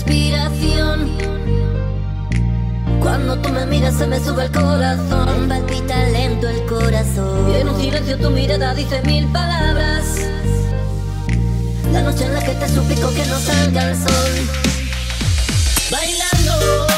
respiración. Cuando tú me miras, se me sube el corazón. Palpita lento el corazón. Y un silencio tu mirada dice mil palabras. La noche en la que te suplico que no salga el sol. Bailando.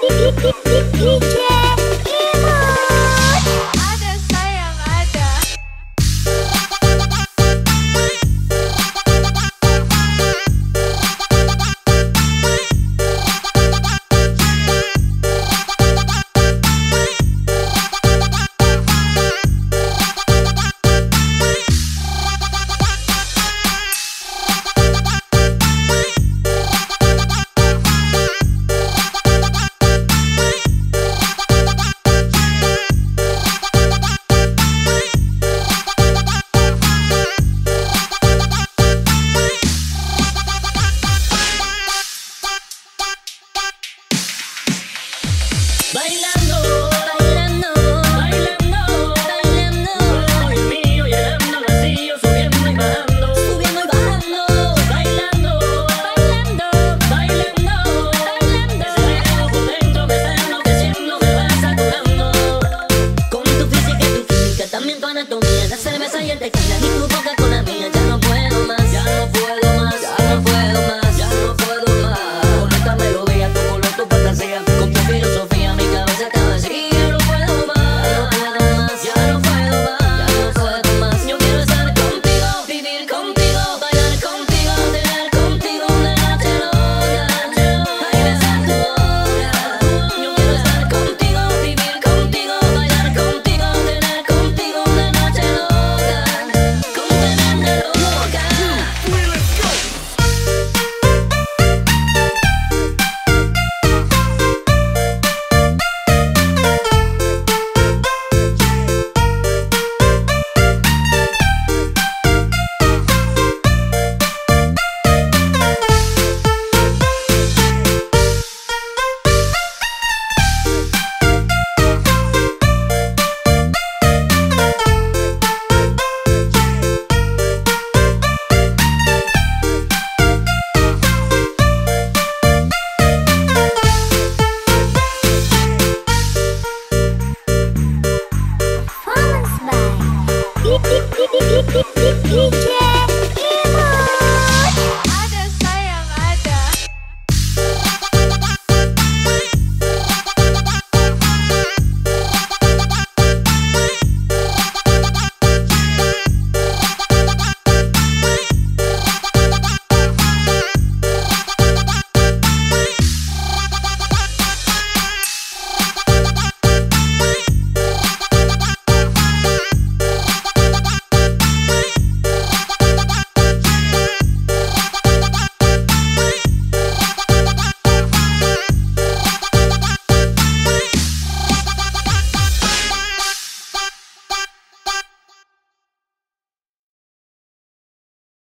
Música Tchau,